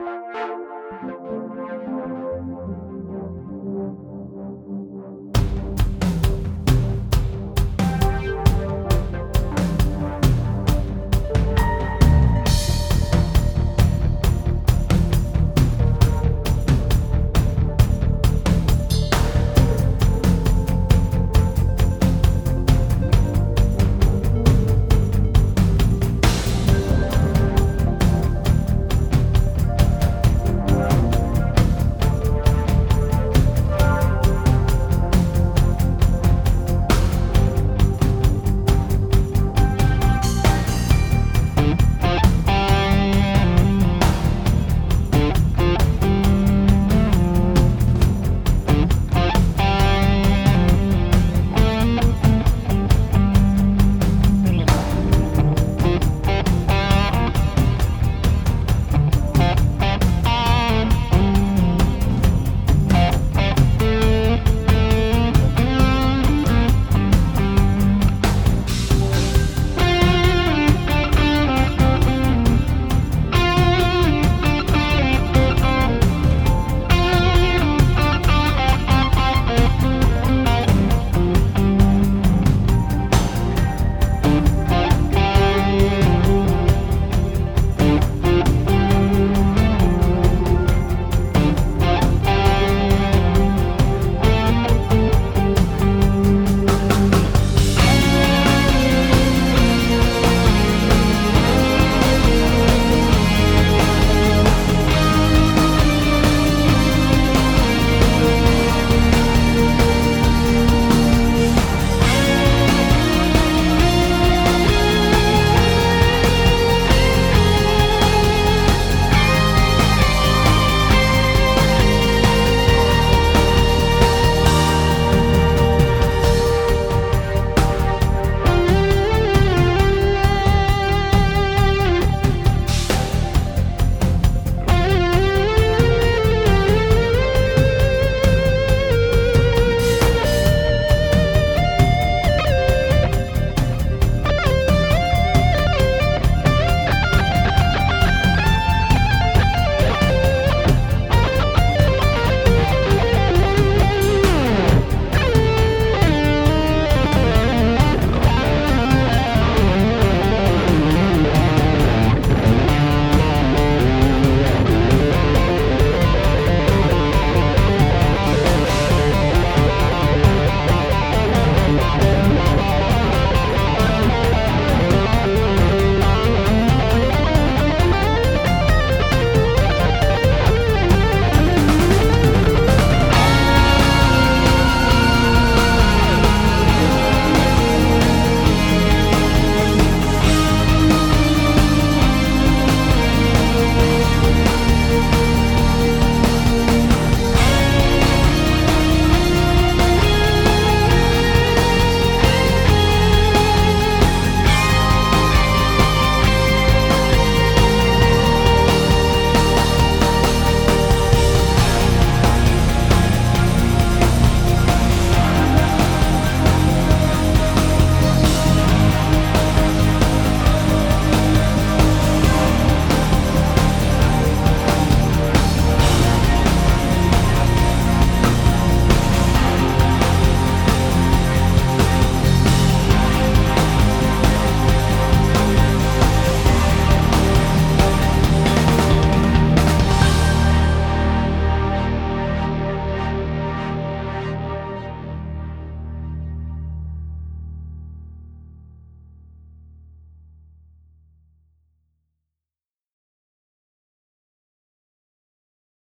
you